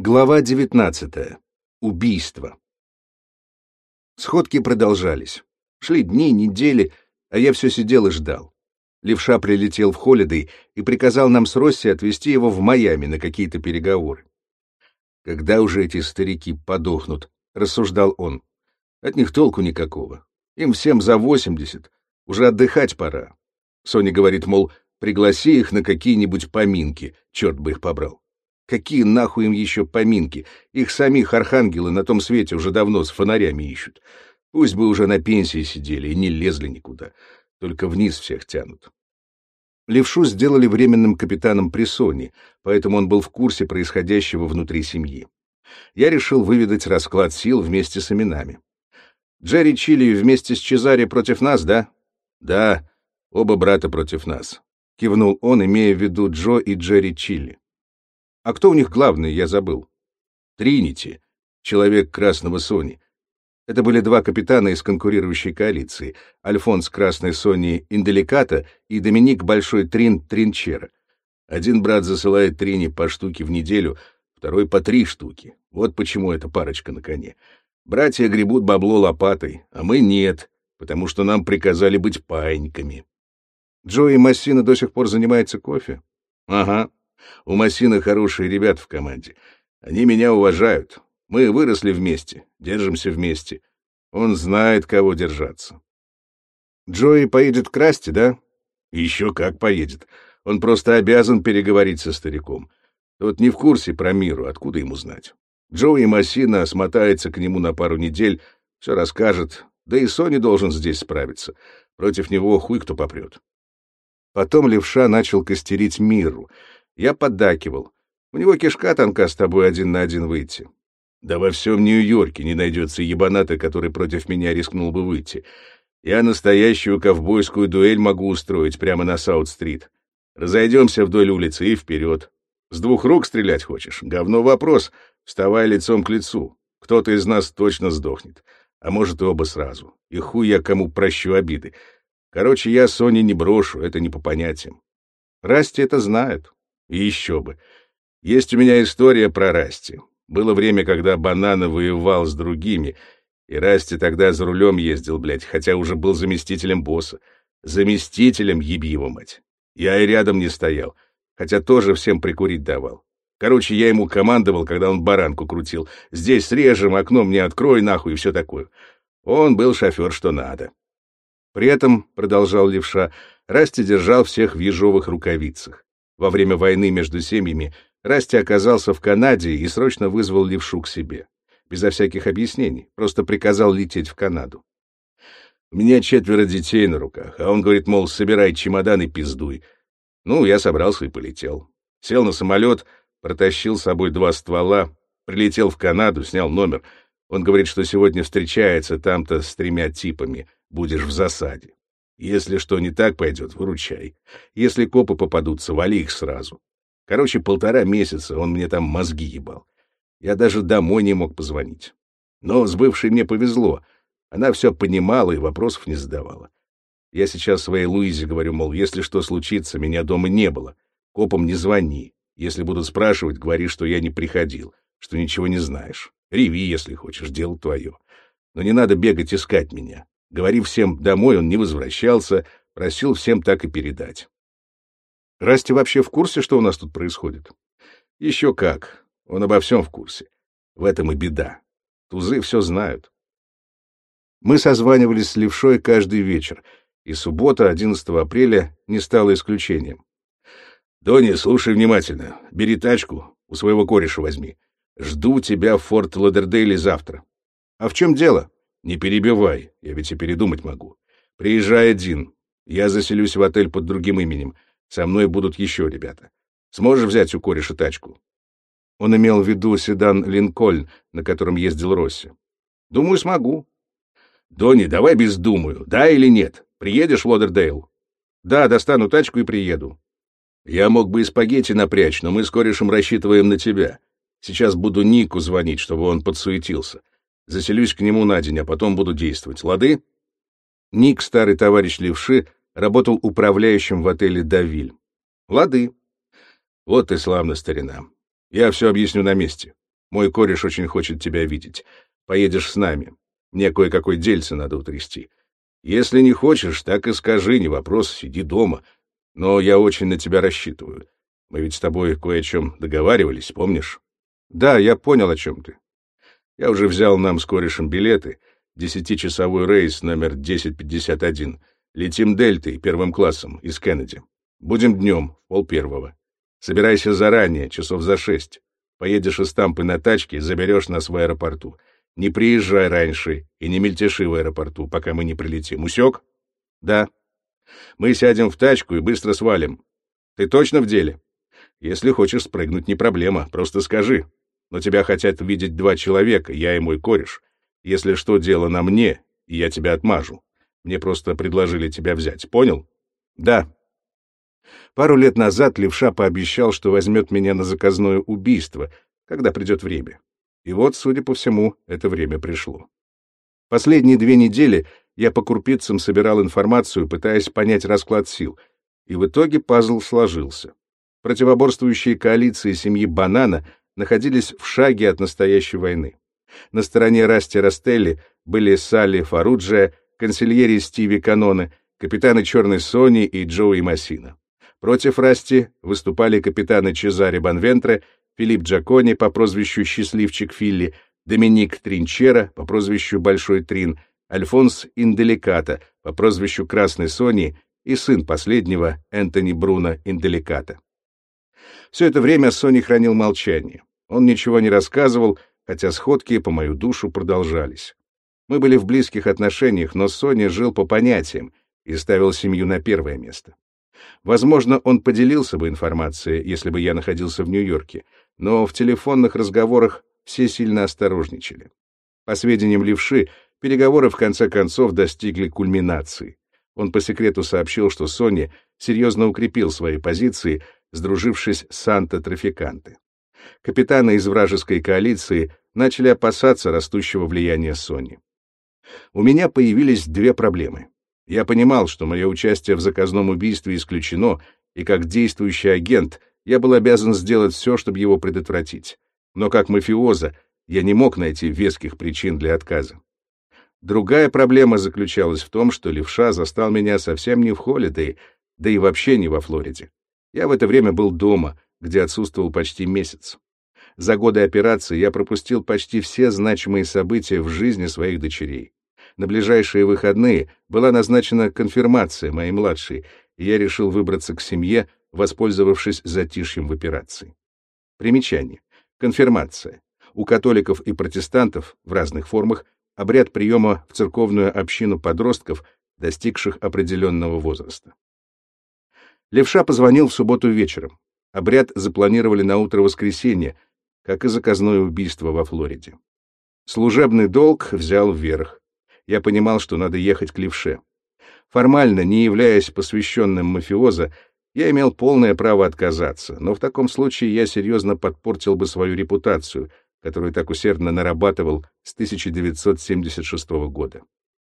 Глава 19. Убийство. Сходки продолжались. Шли дни, недели, а я все сидел и ждал. Левша прилетел в Холидей и приказал нам с Росси отвезти его в Майами на какие-то переговоры. «Когда уже эти старики подохнут?» — рассуждал он. «От них толку никакого. Им всем за восемьдесят. Уже отдыхать пора». Соня говорит, мол, пригласи их на какие-нибудь поминки, черт бы их побрал. Какие нахуй им еще поминки? Их самих архангелы на том свете уже давно с фонарями ищут. Пусть бы уже на пенсии сидели и не лезли никуда. Только вниз всех тянут. Левшу сделали временным капитаном при Соне, поэтому он был в курсе происходящего внутри семьи. Я решил выведать расклад сил вместе с именами. Джерри Чили вместе с Чезаре против нас, да? Да, оба брата против нас. Кивнул он, имея в виду Джо и Джерри Чили. А кто у них главный, я забыл. Тринити, человек Красного Сони. Это были два капитана из конкурирующей коалиции. Альфонс Красной Сони Инделиката и Доминик Большой Трин Тринчера. Один брат засылает Трини по штуке в неделю, второй по три штуки. Вот почему эта парочка на коне. Братья гребут бабло лопатой, а мы нет, потому что нам приказали быть паиньками. Джо и Массина до сих пор занимается кофе? Ага, у Масина хорошие ребята в команде. Они меня уважают. Мы выросли вместе, держимся вместе. Он знает, кого держаться. Джои поедет к Расти, да? Еще как поедет. Он просто обязан переговорить со стариком. Тот не в курсе про миру, откуда ему знать. Джои Массина смотается к нему на пару недель, все расскажет, да и Сони должен здесь справиться. Против него хуй кто попрет. Потом левша начал костерить миру — я поддакивал. У него кишка тонка с тобой один на один выйти. Да во всем Нью-Йорке не найдется ебаната, который против меня рискнул бы выйти. Я настоящую ковбойскую дуэль могу устроить прямо на Саут-стрит. Разойдемся вдоль улицы и вперед. С двух рук стрелять хочешь? Говно вопрос. Вставай лицом к лицу. Кто-то из нас точно сдохнет. А может, и оба сразу. И хуй я кому прощу обиды. Короче, я Сони не брошу, это не по понятиям. Расти это знает. И еще бы. Есть у меня история про Расти. Было время, когда Банана воевал с другими, и Расти тогда за рулем ездил, блядь, хотя уже был заместителем босса. Заместителем, еби его мать. Я и рядом не стоял, хотя тоже всем прикурить давал. Короче, я ему командовал, когда он баранку крутил. Здесь срежем, окно мне открой, нахуй, и все такое. Он был шофер, что надо. При этом, — продолжал левша, — Расти держал всех в ежовых рукавицах. Во время войны между семьями Расти оказался в Канаде и срочно вызвал левшу к себе. Безо всяких объяснений, просто приказал лететь в Канаду. У меня четверо детей на руках, а он говорит, мол, собирай чемодан и пиздуй. Ну, я собрался и полетел. Сел на самолет, протащил с собой два ствола, прилетел в Канаду, снял номер. Он говорит, что сегодня встречается там-то с тремя типами, будешь в засаде. Если что не так пойдет, выручай. Если копы попадутся, вали их сразу. Короче, полтора месяца он мне там мозги ебал. Я даже домой не мог позвонить. Но с бывшей мне повезло. Она все понимала и вопросов не задавала. Я сейчас своей Луизе говорю, мол, если что случится, меня дома не было. Копам не звони. Если будут спрашивать, говори, что я не приходил, что ничего не знаешь. Реви, если хочешь, дело твое. Но не надо бегать искать меня. Говорив всем домой, он не возвращался, просил всем так и передать. Расти вообще в курсе, что у нас тут происходит? Еще как. Он обо всем в курсе. В этом и беда. Тузы все знают. Мы созванивались с Левшой каждый вечер, и суббота, 11 апреля, не стала исключением. «Донни, слушай внимательно. Бери тачку, у своего кореша возьми. Жду тебя в Форт Ладердейле завтра». «А в чем дело?» Не перебивай, я ведь и передумать могу. Приезжай один. Я заселюсь в отель под другим именем. Со мной будут еще ребята. Сможешь взять у кореша тачку?» Он имел в виду седан «Линкольн», на котором ездил Росси. «Думаю, смогу». «Донни, давай без думаю. Да или нет? Приедешь в Лодердейл?» «Да, достану тачку и приеду». «Я мог бы и спагетти напрячь, но мы с корешем рассчитываем на тебя. Сейчас буду Нику звонить, чтобы он подсуетился. Заселюсь к нему на день, а потом буду действовать. Лады?» Ник, старый товарищ Левши, работал управляющим в отеле «Давиль». «Лады». «Вот и славно, старина. Я все объясню на месте. Мой кореш очень хочет тебя видеть. Поедешь с нами. Мне кое-какой дельце надо утрясти. Если не хочешь, так и скажи, не вопрос, сиди дома. Но я очень на тебя рассчитываю. Мы ведь с тобой кое о чем договаривались, помнишь? Да, я понял, о чем ты. Я уже взял нам с корешем билеты. Десятичасовой рейс номер 1051. Летим дельтой, первым классом, из Кеннеди. Будем днем, пол первого. Собирайся заранее, часов за шесть. Поедешь из Тампы на тачке, заберешь нас в аэропорту. Не приезжай раньше и не мельтеши в аэропорту, пока мы не прилетим. Усек? Да. Мы сядем в тачку и быстро свалим. Ты точно в деле? Если хочешь спрыгнуть, не проблема, просто скажи. Но тебя хотят видеть два человека, я и мой кореш. Если что, дело на мне, и я тебя отмажу. Мне просто предложили тебя взять, понял? Да. Пару лет назад левша пообещал, что возьмет меня на заказное убийство, когда придет время. И вот, судя по всему, это время пришло. Последние две недели я по крупицам собирал информацию, пытаясь понять расклад сил, и в итоге пазл сложился. Противоборствующие коалиции семьи Банана находились в шаге от настоящей войны. На стороне Расти Растелли были Салли Фаруджия, консильери Стиви Каноне, капитаны Черной Сони и Джоуи Массина. Против Расти выступали капитаны Чезаре Банвентре, Филипп Джакони по прозвищу Счастливчик Филли, Доминик Тринчера по прозвищу Большой Трин, Альфонс Инделиката по прозвищу Красной Сони и сын последнего Энтони Бруно Инделиката. Все это время Сони хранил молчание. Он ничего не рассказывал, хотя сходки по мою душу продолжались. Мы были в близких отношениях, но Сони жил по понятиям и ставил семью на первое место. Возможно, он поделился бы информацией, если бы я находился в Нью-Йорке, но в телефонных разговорах все сильно осторожничали. По сведениям Левши, переговоры в конце концов достигли кульминации. Он по секрету сообщил, что Сони серьезно укрепил свои позиции, сдружившись с Санта-Трафиканты. Капитаны из вражеской коалиции начали опасаться растущего влияния Сони. У меня появились две проблемы. Я понимал, что мое участие в заказном убийстве исключено, и как действующий агент я был обязан сделать все, чтобы его предотвратить. Но как мафиоза я не мог найти веских причин для отказа. Другая проблема заключалась в том, что левша застал меня совсем не в Холидей, да и вообще не во Флориде. Я в это время был дома, где отсутствовал почти месяц. За годы операции я пропустил почти все значимые события в жизни своих дочерей. На ближайшие выходные была назначена конфирмация моей младшей, и я решил выбраться к семье, воспользовавшись затишьем в операции. Примечание. Конфирмация. У католиков и протестантов в разных формах обряд приема в церковную общину подростков, достигших определенного возраста. Левша позвонил в субботу вечером. Обряд запланировали на утро воскресенья, как и заказное убийство во Флориде. Служебный долг взял вверх я понимал, что надо ехать к левше. Формально, не являясь посвященным мафиоза, я имел полное право отказаться, но в таком случае я серьезно подпортил бы свою репутацию, которую так усердно нарабатывал с 1976 года.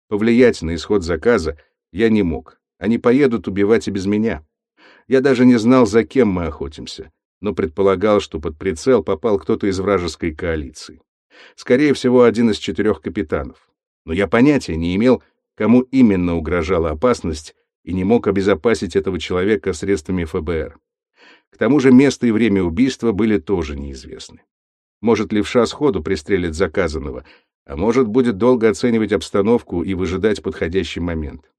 Повлиять на исход заказа я не мог. Они поедут убивать и без меня. Я даже не знал, за кем мы охотимся, но предполагал, что под прицел попал кто-то из вражеской коалиции. Скорее всего, один из четырех капитанов но я понятия не имел, кому именно угрожала опасность и не мог обезопасить этого человека средствами ФБР. К тому же место и время убийства были тоже неизвестны. Может, левша сходу пристрелит заказанного, а может, будет долго оценивать обстановку и выжидать подходящий момент.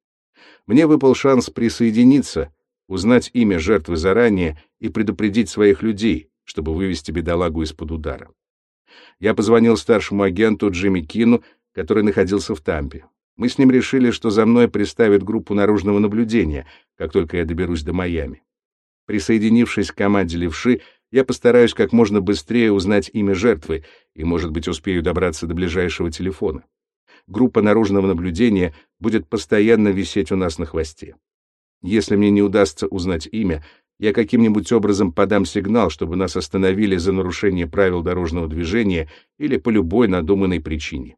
Мне выпал шанс присоединиться, узнать имя жертвы заранее и предупредить своих людей, чтобы вывести бедолагу из-под удара. Я позвонил старшему агенту Джимми Кину который находился в Тампе. Мы с ним решили, что за мной приставят группу наружного наблюдения, как только я доберусь до Майами. Присоединившись к команде левши, я постараюсь как можно быстрее узнать имя жертвы и, может быть, успею добраться до ближайшего телефона. Группа наружного наблюдения будет постоянно висеть у нас на хвосте. Если мне не удастся узнать имя, я каким-нибудь образом подам сигнал, чтобы нас остановили за нарушение правил дорожного движения или по любой надуманной причине.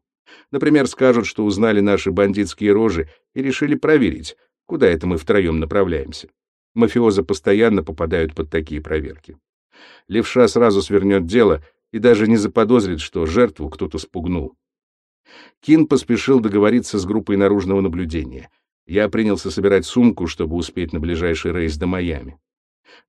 Например, скажут, что узнали наши бандитские рожи и решили проверить, куда это мы втроем направляемся. Мафиозы постоянно попадают под такие проверки. Левша сразу свернет дело, и даже не заподозрит, что жертву кто-то спугнул. Кин поспешил договориться с группой наружного наблюдения. Я принялся собирать сумку, чтобы успеть на ближайший рейс до Майами.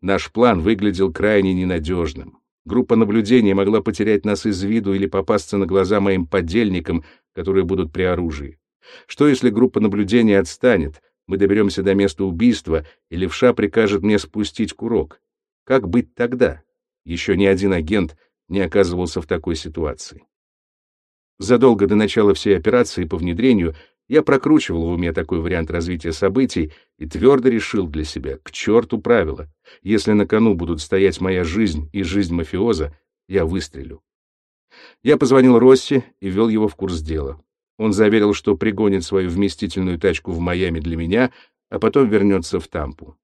Наш план выглядел крайне ненадежным. Группа наблюдения могла потерять нас из виду или попасться на глаза моим подельникам, которые будут при оружии. Что если группа наблюдения отстанет, мы доберемся до места убийства, и левша прикажет мне спустить курок? Как быть тогда? Еще ни один агент не оказывался в такой ситуации. Задолго до начала всей операции по внедрению я прокручивал в уме такой вариант развития событий и твердо решил для себя, к черту правила. Если на кону будут стоять моя жизнь и жизнь мафиоза, я выстрелю. Я позвонил Росси и ввел его в курс дела. Он заверил, что пригонит свою вместительную тачку в Майами для меня, а потом вернется в Тампу.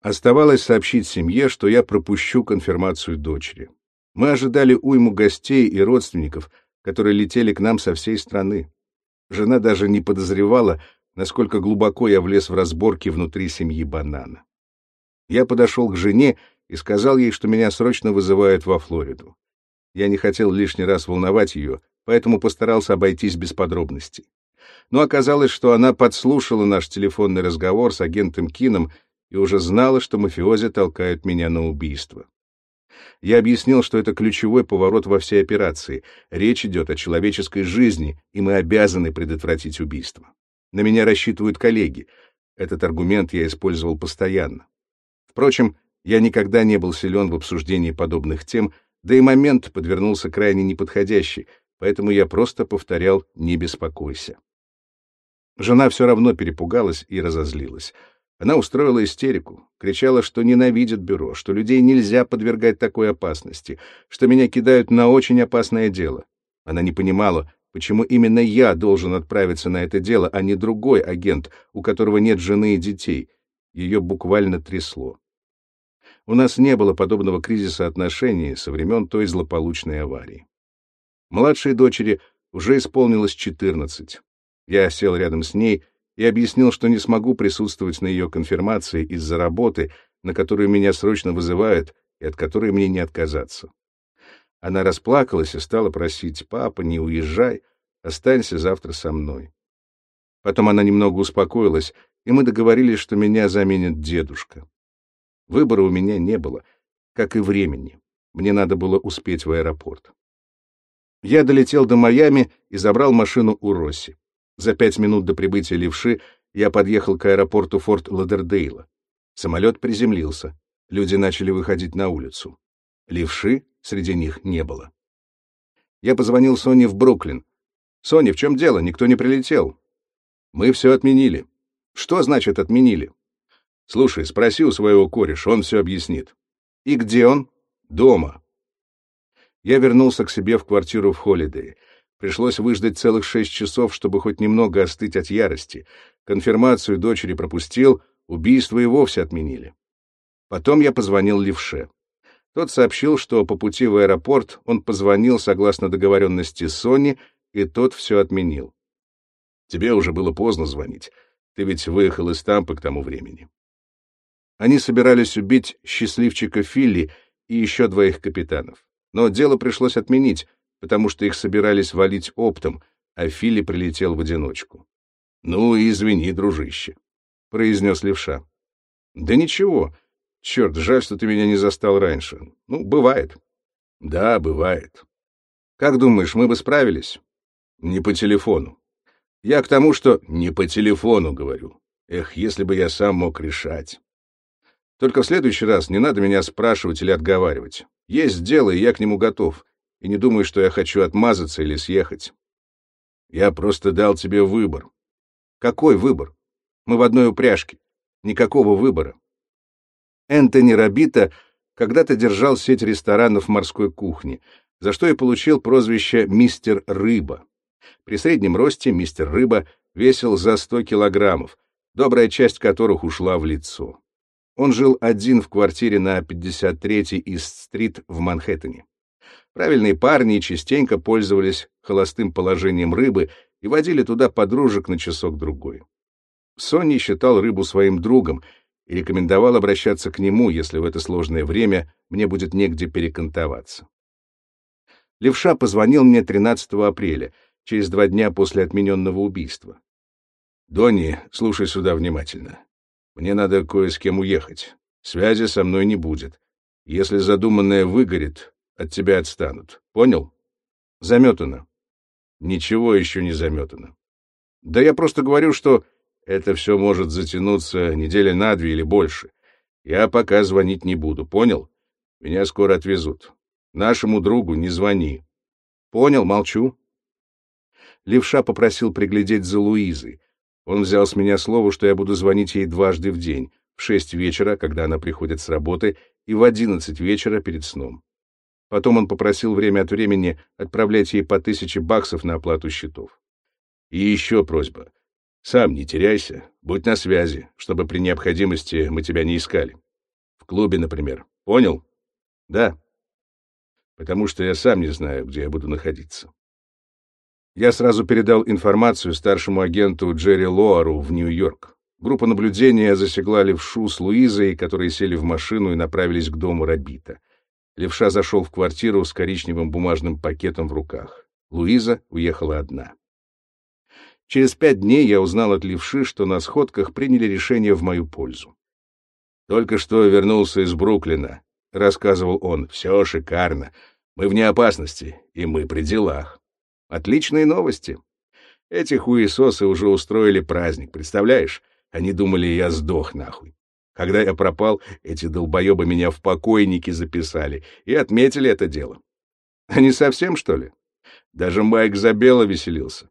Оставалось сообщить семье, что я пропущу конфирмацию дочери. Мы ожидали уйму гостей и родственников, которые летели к нам со всей страны. Жена даже не подозревала, насколько глубоко я влез в разборки внутри семьи Банана. Я подошел к жене и сказал ей, что меня срочно вызывают во Флориду. Я не хотел лишний раз волновать ее, поэтому постарался обойтись без подробностей. Но оказалось, что она подслушала наш телефонный разговор с агентом Кином и уже знала, что мафиози толкают меня на убийство. Я объяснил, что это ключевой поворот во всей операции. Речь идет о человеческой жизни, и мы обязаны предотвратить убийство. На меня рассчитывают коллеги. Этот аргумент я использовал постоянно. Впрочем, я никогда не был силен в обсуждении подобных тем, да и момент подвернулся крайне неподходящий, поэтому я просто повторял «не беспокойся». Жена все равно перепугалась и разозлилась. Она устроила истерику, кричала, что ненавидит бюро, что людей нельзя подвергать такой опасности, что меня кидают на очень опасное дело. Она не понимала, почему именно я должен отправиться на это дело, а не другой агент, у которого нет жены и детей. Ее буквально трясло. У нас не было подобного кризиса отношений со времен той злополучной аварии. Младшей дочери уже исполнилось 14. Я сел рядом с ней и объяснил, что не смогу присутствовать на ее конфирмации из-за работы, на которую меня срочно вызывают и от которой мне не отказаться. Она расплакалась и стала просить, «Папа, не уезжай, останься завтра со мной». Потом она немного успокоилась, и мы договорились, что меня заменит дедушка. Выбора у меня не было, как и времени. Мне надо было успеть в аэропорт. Я долетел до Майами и забрал машину у Росси. За пять минут до прибытия левши я подъехал к аэропорту Форт Ладердейла. Самолет приземлился. Люди начали выходить на улицу. Левши среди них не было. Я позвонил Соне в Бруклин. «Соня, в чем дело? Никто не прилетел». «Мы все отменили». «Что значит отменили?» «Слушай, спроси у своего кореша, он все объяснит». «И где он?» «Дома». Я вернулся к себе в квартиру в Холидее. Пришлось выждать целых шесть часов, чтобы хоть немного остыть от ярости. Конфирмацию дочери пропустил, убийство и вовсе отменили. Потом я позвонил Левше. Тот сообщил, что по пути в аэропорт он позвонил согласно договоренности Сони, и тот все отменил. Тебе уже было поздно звонить. Ты ведь выехал из Тампы к тому времени. Они собирались убить счастливчика Филли и еще двоих капитанов. Но дело пришлось отменить, потому что их собирались валить оптом, а Филли прилетел в одиночку. «Ну, извини, дружище», — произнес левша. «Да ничего. Черт, жаль, что ты меня не застал раньше. Ну, бывает». «Да, бывает». «Как думаешь, мы бы справились?» «Не по телефону». «Я к тому, что...» «Не по телефону, говорю. Эх, если бы я сам мог решать». «Только в следующий раз не надо меня спрашивать или отговаривать. Есть дело, и я к нему готов и не думай, что я хочу отмазаться или съехать. Я просто дал тебе выбор. Какой выбор? Мы в одной упряжке. Никакого выбора. Энтони Рабита когда-то держал сеть ресторанов морской кухни, за что и получил прозвище «Мистер Рыба». При среднем росте мистер Рыба весил за 100 килограммов, добрая часть которых ушла в лицо. Он жил один в квартире на 53-й Ист-стрит в Манхэттене. Правильные парни частенько пользовались холостым положением рыбы и водили туда подружек на часок-другой. Сонни считал рыбу своим другом и рекомендовал обращаться к нему, если в это сложное время мне будет негде перекантоваться. Левша позвонил мне 13 апреля, через два дня после отмененного убийства. «Донни, слушай сюда внимательно. Мне надо кое с кем уехать. Связи со мной не будет. Если задуманное выгорит, от тебя отстанут. Понял? Заметано. Ничего еще не заметано. Да я просто говорю, что это все может затянуться недели на две или больше. Я пока звонить не буду, понял? Меня скоро отвезут. Нашему другу не звони. Понял, молчу. Левша попросил приглядеть за Луизой. Он взял с меня слово, что я буду звонить ей дважды в день, в шесть вечера, когда она приходит с работы, и в одиннадцать вечера перед сном. Потом он попросил время от времени отправлять ей по тысяче баксов на оплату счетов. И еще просьба. Сам не теряйся, будь на связи, чтобы при необходимости мы тебя не искали. В клубе, например. Понял? Да. Потому что я сам не знаю, где я буду находиться. Я сразу передал информацию старшему агенту Джерри Лоару в Нью-Йорк. Группа наблюдения засекла левшу с Луизой, которые сели в машину и направились к дому Рабита. Левша зашел в квартиру с коричневым бумажным пакетом в руках. Луиза уехала одна. Через пять дней я узнал от левши, что на сходках приняли решение в мою пользу. «Только что вернулся из Бруклина», — рассказывал он. «Все шикарно. Мы вне опасности, и мы при делах. Отличные новости. Эти хуесосы уже устроили праздник, представляешь? Они думали, я сдох нахуй. Когда я пропал, эти долбоебы меня в покойники записали и отметили это дело. Они совсем, что ли? Даже Майк Забела веселился.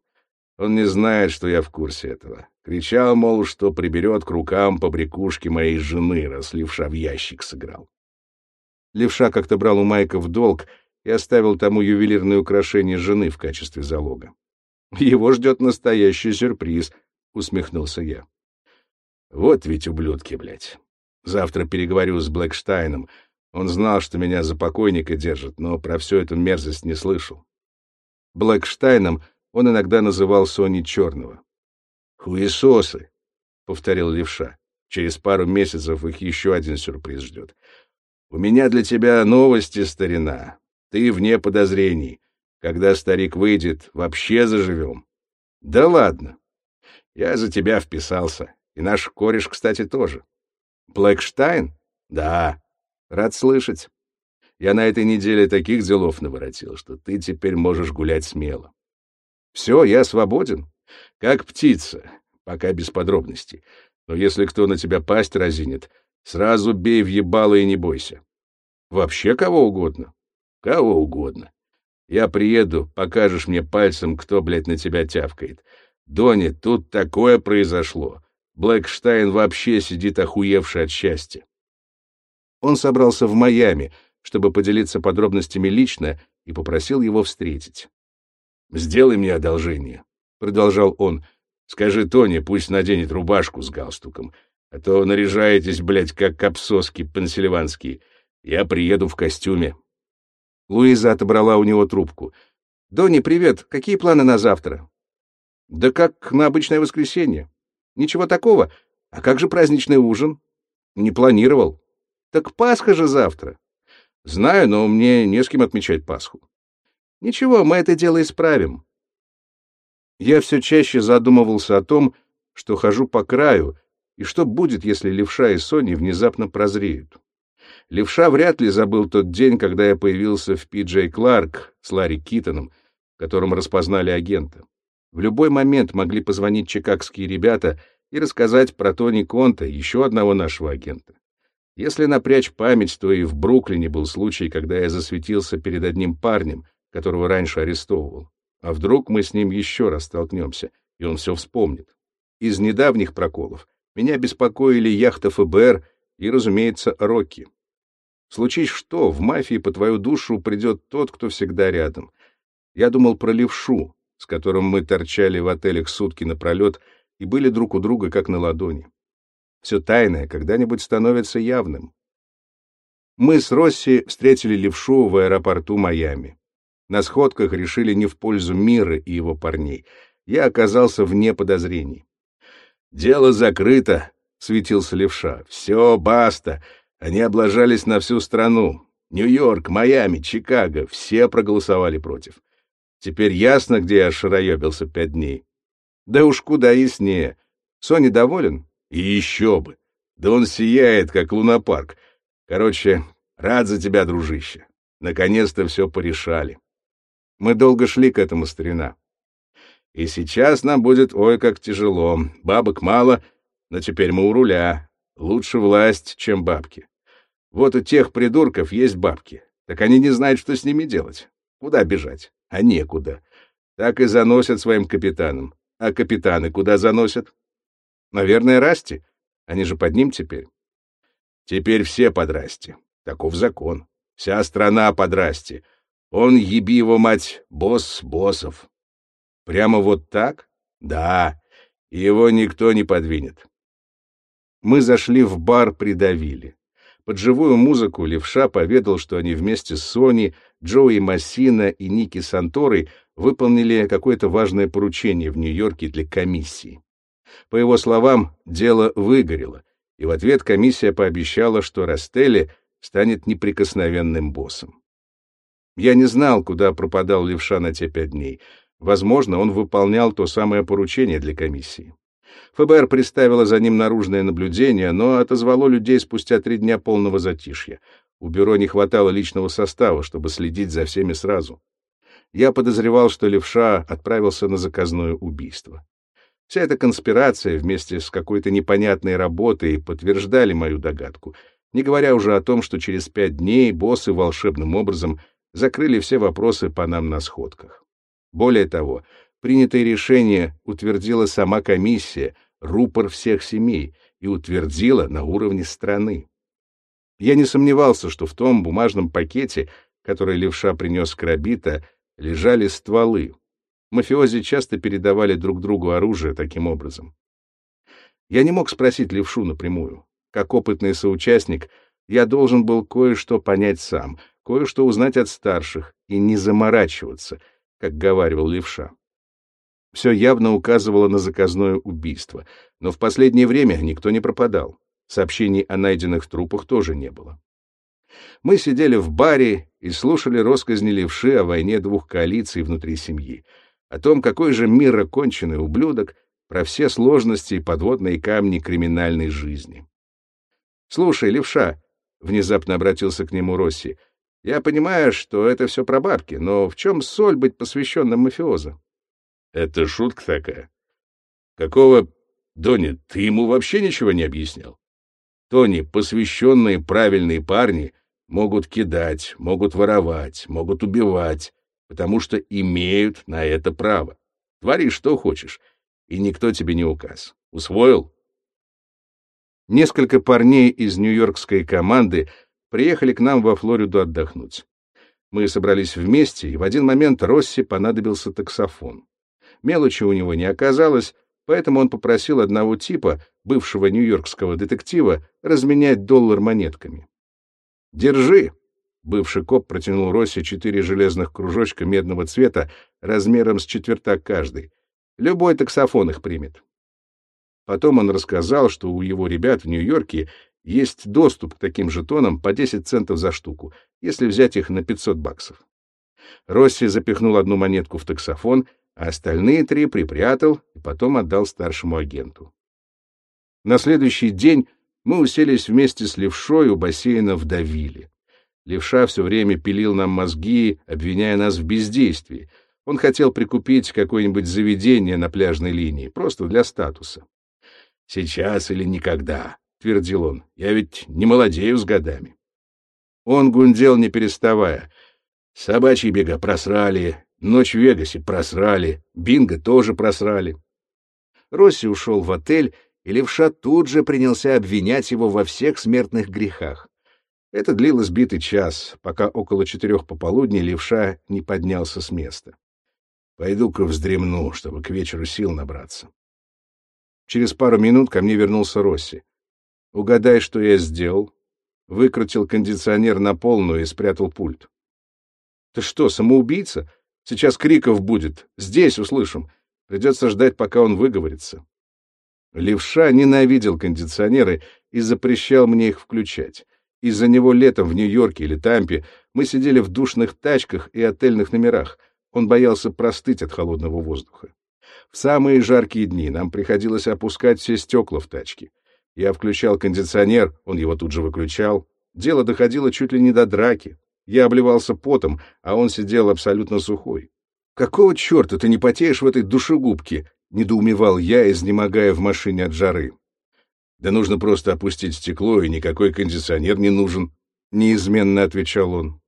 Он не знает, что я в курсе этого. Кричал, мол, что приберет к рукам побрякушки моей жены, раз левша в ящик сыграл. Левша как-то брал у Майка в долг и оставил тому ювелирное украшение жены в качестве залога. «Его ждет настоящий сюрприз», — усмехнулся я. «Вот ведь ублюдки, блядь. Завтра переговорю с Блэкштайном. Он знал, что меня за покойника держат, но про всю эту мерзость не слышал. Блэкштайном он иногда называл Сони Черного. «Хуесосы», — повторил левша. «Через пару месяцев их еще один сюрприз ждет. У меня для тебя новости, старина. Ты вне подозрений. Когда старик выйдет, вообще заживем. Да ладно. Я за тебя вписался. И наш кореш, кстати, тоже. Блэкштайн? Да. Рад слышать. Я на этой неделе таких делов наворотил, что ты теперь можешь гулять смело. Все, я свободен. Как птица, пока без подробностей. Но если кто на тебя пасть разинет, сразу бей в ебало и не бойся. Вообще кого угодно. Кого угодно. Я приеду, покажешь мне пальцем, кто, блядь, на тебя тявкает. Дони, тут такое произошло. Блэкштайн вообще сидит охуевший от счастья. Он собрался в Майами, чтобы поделиться подробностями лично, и попросил его встретить. «Сделай мне одолжение», — продолжал он. «Скажи Тони, пусть наденет рубашку с галстуком, а то наряжаетесь, блядь, как капсоски пенсильванские. Я приеду в костюме». Луиза отобрала у него трубку. «Донни, привет. Какие планы на завтра?» «Да как на обычное воскресенье. Ничего такого. А как же праздничный ужин?» «Не планировал». «Так Пасха же завтра». «Знаю, но мне не с кем отмечать Пасху». «Ничего, мы это дело исправим». Я все чаще задумывался о том, что хожу по краю, и что будет, если Левша и Сони внезапно прозреют. Левша вряд ли забыл тот день, когда я появился в Пи-Джей Кларк с Ларри Китоном, которым распознали агента. В любой момент могли позвонить чикагские ребята и рассказать про Тони Конта, еще одного нашего агента. Если напрячь память, то и в Бруклине был случай, когда я засветился перед одним парнем, которого раньше арестовывал. А вдруг мы с ним еще раз столкнемся, и он все вспомнит. Из недавних проколов меня беспокоили яхта ФБР и, разумеется, Рокки. Случись что, в мафии по твою душу придет тот, кто всегда рядом. Я думал про левшу, с которым мы торчали в отелях сутки напролет и были друг у друга как на ладони. Все тайное когда-нибудь становится явным. Мы с Росси встретили левшу в аэропорту Майами. На сходках решили не в пользу мира и его парней. Я оказался вне подозрений. «Дело закрыто», — светился левша. «Все, баста. Они облажались на всю страну. Нью-Йорк, Майами, Чикаго — все проголосовали против. Теперь ясно, где я шароебился пять дней. Да уж куда яснее. Сони доволен? И еще бы. Да он сияет, как лунопарк. Короче, рад за тебя, дружище. Наконец-то все порешали. Мы долго шли к этому, старина. И сейчас нам будет ой как тяжело. Бабок мало, но теперь мы у руля. Лучше власть, чем бабки. Вот у тех придурков есть бабки. Так они не знают, что с ними делать. Куда бежать? А некуда. Так и заносят своим капитанам. А капитаны куда заносят? Наверное, Расти. Они же под ним теперь. Теперь все под Расти. Таков закон. Вся страна под Расти. Он, еби его мать, босс боссов. Прямо вот так? Да. Его никто не подвинет. Мы зашли в бар, придавили. Под живую музыку Левша поведал, что они вместе с Сони, Джоуи Массина и Ники Санторой выполнили какое-то важное поручение в Нью-Йорке для комиссии. По его словам, дело выгорело, и в ответ комиссия пообещала, что Растелли станет неприкосновенным боссом. Я не знал, куда пропадал левша на те пять дней. Возможно, он выполнял то самое поручение для комиссии. ФБР приставило за ним наружное наблюдение, но отозвало людей спустя три дня полного затишья. У бюро не хватало личного состава, чтобы следить за всеми сразу. Я подозревал, что левша отправился на заказное убийство. Вся эта конспирация вместе с какой-то непонятной работой подтверждали мою догадку, не говоря уже о том, что через пять дней боссы волшебным образом закрыли все вопросы по нам на сходках. Более того, принятое решение утвердила сама комиссия, рупор всех семей, и утвердила на уровне страны. Я не сомневался, что в том бумажном пакете, который левша принес Крабита, лежали стволы. Мафиози часто передавали друг другу оружие таким образом. Я не мог спросить левшу напрямую. Как опытный соучастник, я должен был кое-что понять сам, кое-что узнать от старших и не заморачиваться, как говаривал левша. Все явно указывало на заказное убийство, но в последнее время никто не пропадал. Сообщений о найденных трупах тоже не было. Мы сидели в баре и слушали росказни левши о войне двух коалиций внутри семьи, о том, какой же мир оконченный ублюдок, про все сложности и подводные камни криминальной жизни. «Слушай, левша», — внезапно обратился к нему Росси, — я понимаю, что это все про бабки, но в чем соль быть посвященным мафиоза? Это шутка такая. Какого... Дони, ты ему вообще ничего не объяснял? Тони, посвященные правильные парни могут кидать, могут воровать, могут убивать, потому что имеют на это право. Твори что хочешь, и никто тебе не указ. Усвоил? Несколько парней из нью-йоркской команды приехали к нам во Флориду отдохнуть. Мы собрались вместе, и в один момент Росси понадобился таксофон. Мелочи у него не оказалось, поэтому он попросил одного типа, бывшего нью-йоркского детектива, разменять доллар монетками. «Держи!» — бывший коп протянул Росси четыре железных кружочка медного цвета размером с четвертак каждый. Любой таксофон их примет. Потом он рассказал, что у его ребят в Нью-Йорке есть доступ к таким жетонам по 10 центов за штуку, если взять их на 500 баксов. Росси запихнул одну монетку в таксофон, а остальные три припрятал и потом отдал старшему агенту. На следующий день мы уселись вместе с левшой у бассейна в Давиле. Левша все время пилил нам мозги, обвиняя нас в бездействии. Он хотел прикупить какое-нибудь заведение на пляжной линии, просто для статуса. «Сейчас или никогда», — твердил он. — Я ведь не молодею с годами. Он гундел, не переставая. Собачьи бега просрали, ночь в Вегасе просрали, бинго тоже просрали. Росси ушел в отель, и левша тут же принялся обвинять его во всех смертных грехах. Это длилось битый час, пока около четырех пополудни левша не поднялся с места. Пойду-ка вздремну, чтобы к вечеру сил набраться. Через пару минут ко мне вернулся Росси. Угадай, что я сделал. Выкрутил кондиционер на полную и спрятал пульт. Ты что, самоубийца? Сейчас криков будет. Здесь услышим. Придется ждать, пока он выговорится. Левша ненавидел кондиционеры и запрещал мне их включать. Из-за него летом в Нью-Йорке или Тампе мы сидели в душных тачках и отельных номерах. Он боялся простыть от холодного воздуха. В самые жаркие дни нам приходилось опускать все стекла в тачке. Я включал кондиционер, он его тут же выключал. Дело доходило чуть ли не до драки. Я обливался потом, а он сидел абсолютно сухой. «Какого черта ты не потеешь в этой душегубке?» — недоумевал я, изнемогая в машине от жары. «Да нужно просто опустить стекло, и никакой кондиционер не нужен», — неизменно отвечал он.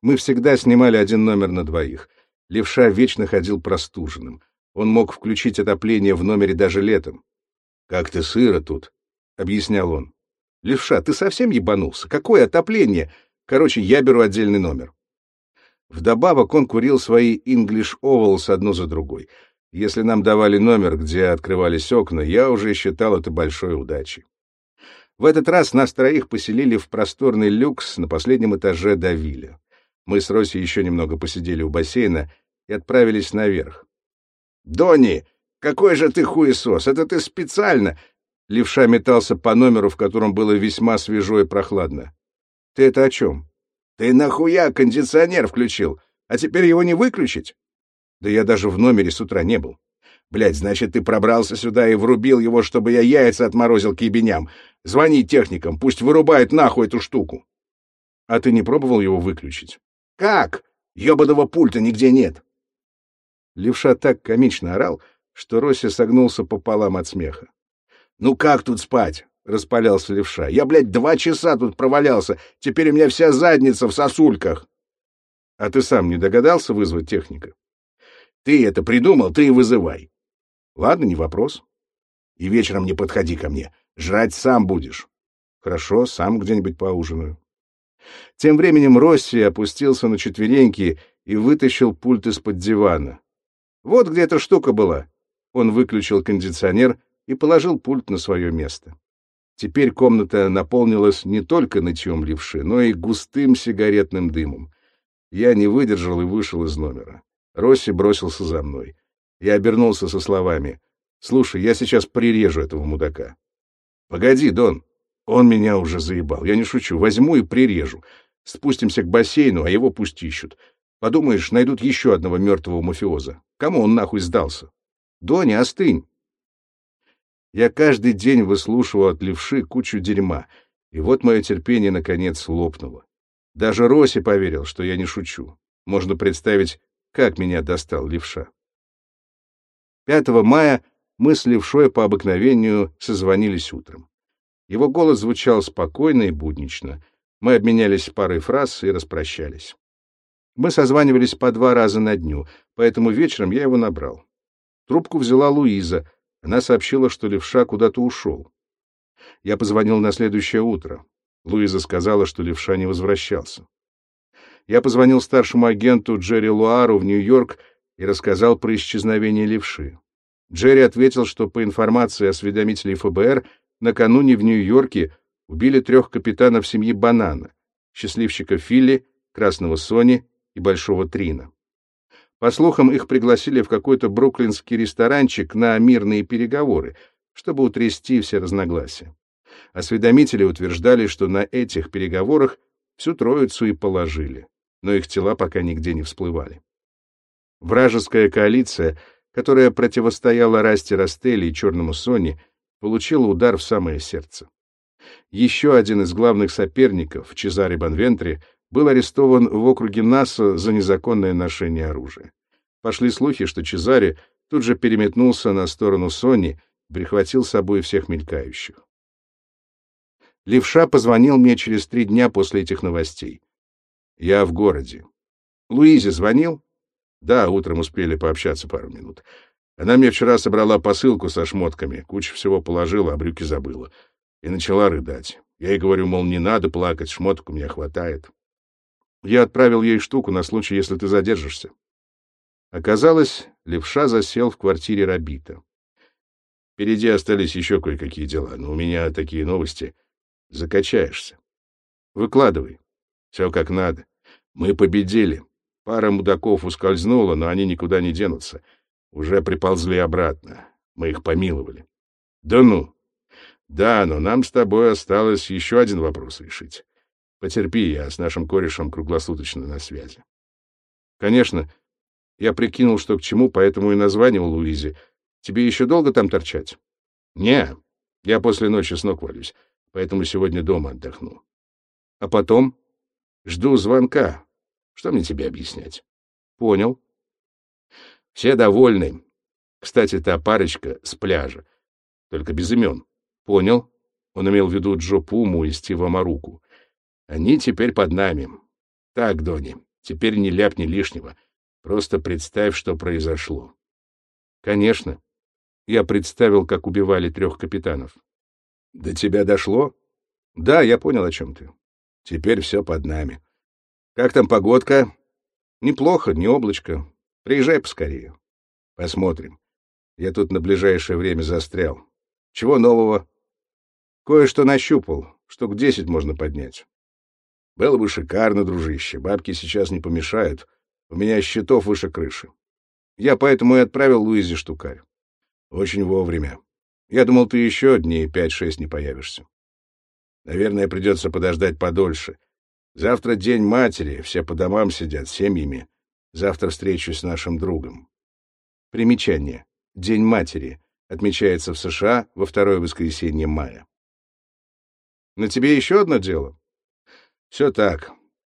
Мы всегда снимали один номер на двоих. Левша вечно ходил простуженным. Он мог включить отопление в номере даже летом. «Как ты сыро тут», — объяснял он. «Левша, ты совсем ебанулся? Какое отопление? Короче, я беру отдельный номер». Вдобавок он курил свои English Ovals одну за другой. Если нам давали номер, где открывались окна, я уже считал это большой удачей. В этот раз нас троих поселили в просторный люкс на последнем этаже Давиля. Мы с Роси еще немного посидели у бассейна и отправились наверх. «Донни, какой же ты хуесос! Это ты специально!» Левша метался по номеру, в котором было весьма свежо и прохладно. «Ты это о чем?» «Ты нахуя кондиционер включил? А теперь его не выключить?» «Да я даже в номере с утра не был». «Блядь, значит, ты пробрался сюда и врубил его, чтобы я яйца отморозил к ебеням. Звони техникам, пусть вырубают нахуй эту штуку». «А ты не пробовал его выключить?» «Как? Ёбаного пульта нигде нет». Левша так комично орал, что Росси согнулся пополам от смеха. «Ну как тут спать?» — распалялся левша. «Я, блядь, два часа тут провалялся. Теперь у меня вся задница в сосульках». «А ты сам не догадался вызвать техника?» «Ты это придумал, ты и вызывай». «Ладно, не вопрос». «И вечером не подходи ко мне. Жрать сам будешь». «Хорошо, сам где-нибудь поужинаю». Тем временем Росси опустился на четвереньки и вытащил пульт из-под дивана. Вот где эта штука была. Он выключил кондиционер и положил пульт на свое место. Теперь комната наполнилась не только нытьем левши, но и густым сигаретным дымом. Я не выдержал и вышел из номера. Росси бросился за мной. Я обернулся со словами. «Слушай, я сейчас прирежу этого мудака». «Погоди, Дон. Он меня уже заебал. Я не шучу. Возьму и прирежу. Спустимся к бассейну, а его пусть ищут. Подумаешь, найдут еще одного мертвого мафиоза. Кому он нахуй сдался? Доня, остынь. Я каждый день выслушивал от левши кучу дерьма, и вот мое терпение наконец лопнуло. Даже Роси поверил, что я не шучу. Можно представить, как меня достал левша. 5 мая мы с левшой по обыкновению созвонились утром. Его голос звучал спокойно и буднично. Мы обменялись парой фраз и распрощались. Мы созванивались по два раза на дню, поэтому вечером я его набрал. Трубку взяла Луиза. Она сообщила, что левша куда-то ушел. Я позвонил на следующее утро. Луиза сказала, что левша не возвращался. Я позвонил старшему агенту Джерри Луару в Нью-Йорк и рассказал про исчезновение левши. Джерри ответил, что по информации осведомителей ФБР накануне в Нью-Йорке убили трех капитанов семьи Банана, счастливчика Филли, Красного Сони и Большого Трина. По слухам, их пригласили в какой-то бруклинский ресторанчик на мирные переговоры, чтобы утрясти все разногласия. Осведомители утверждали, что на этих переговорах всю троицу и положили, но их тела пока нигде не всплывали. Вражеская коалиция, которая противостояла Расте Растелли и Черному Соне, получила удар в самое сердце. Еще один из главных соперников, Чезаре Банвентри, был арестован в округе Нассо за незаконное ношение оружия. Пошли слухи, что Чезаре тут же переметнулся на сторону Сони, прихватил с собой всех мелькающих. Левша позвонил мне через три дня после этих новостей. Я в городе. Луизе звонил? Да, утром успели пообщаться пару минут. Она мне вчера собрала посылку со шмотками, кучу всего положила, а брюки забыла. И начала рыдать. Я ей говорю, мол, не надо плакать, шмоток у меня хватает. Я отправил ей штуку на случай, если ты задержишься. Оказалось, левша засел в квартире Рабита. Впереди остались еще кое-какие дела, но у меня такие новости. Закачаешься. Выкладывай. Все как надо. Мы победили. Пара мудаков ускользнула, но они никуда не денутся. Уже приползли обратно. Мы их помиловали. Да ну! Да, но нам с тобой осталось еще один вопрос решить. Потерпи, я с нашим корешем круглосуточно на связи. Конечно. Я прикинул, что к чему, поэтому и названивал Луизе. Тебе еще долго там торчать? Не, я после ночи с ног валюсь, поэтому сегодня дома отдохну. А потом? Жду звонка. Что мне тебе объяснять? Понял. Все довольны. Кстати, та парочка с пляжа. Только без имен. Понял. Он имел в виду Джо Пуму и Стива Маруку. Они теперь под нами. Так, Дони, теперь не ляпни лишнего. Просто представь, что произошло. Конечно. Я представил, как убивали трех капитанов. До тебя дошло? Да, я понял, о чем ты. Теперь все под нами. Как там погодка? Неплохо, не облачко. Приезжай поскорее. Посмотрим. Я тут на ближайшее время застрял. Чего нового? Кое-что нащупал. Штук десять можно поднять. Было бы шикарно, дружище. Бабки сейчас не помешают. У меня счетов выше крыши. Я поэтому и отправил Луизе штукарь. Очень вовремя. Я думал, ты еще дней пять-шесть не появишься. Наверное, придется подождать подольше. Завтра день матери, все по домам сидят, семьями. Завтра встречусь с нашим другом. Примечание. День матери. Отмечается в США во второе воскресенье мая. На тебе еще одно дело? Все так.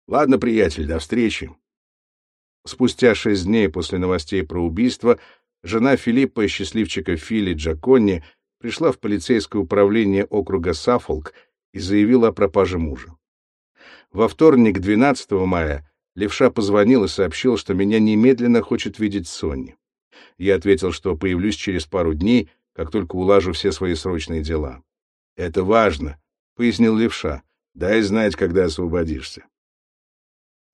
Ладно, приятель, до встречи. Спустя шесть дней после новостей про убийство жена Филиппа счастливчика Фили Джаконни пришла в полицейское управление округа Саффолк и заявила о пропаже мужа. Во вторник, 12 мая, Левша позвонил и сообщил, что меня немедленно хочет видеть Сонни. Я ответил, что появлюсь через пару дней, как только улажу все свои срочные дела. «Это важно», — пояснил Левша. «Дай знать, когда освободишься».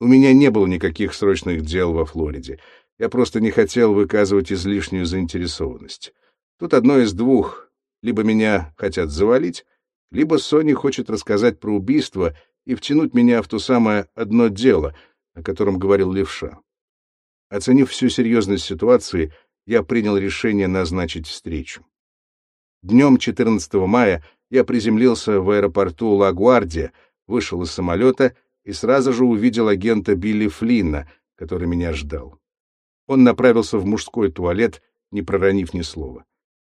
У меня не было никаких срочных дел во Флориде. Я просто не хотел выказывать излишнюю заинтересованность. Тут одно из двух. Либо меня хотят завалить, либо Сони хочет рассказать про убийство и втянуть меня в то самое одно дело, о котором говорил Левша. Оценив всю серьезность ситуации, я принял решение назначить встречу. Днем 14 мая я приземлился в аэропорту Ла-Гвардия, вышел из самолета и сразу же увидел агента Билли Флинна, который меня ждал. Он направился в мужской туалет, не проронив ни слова.